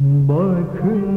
Bakın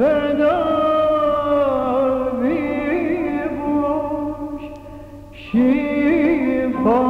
Tedavi boş şifa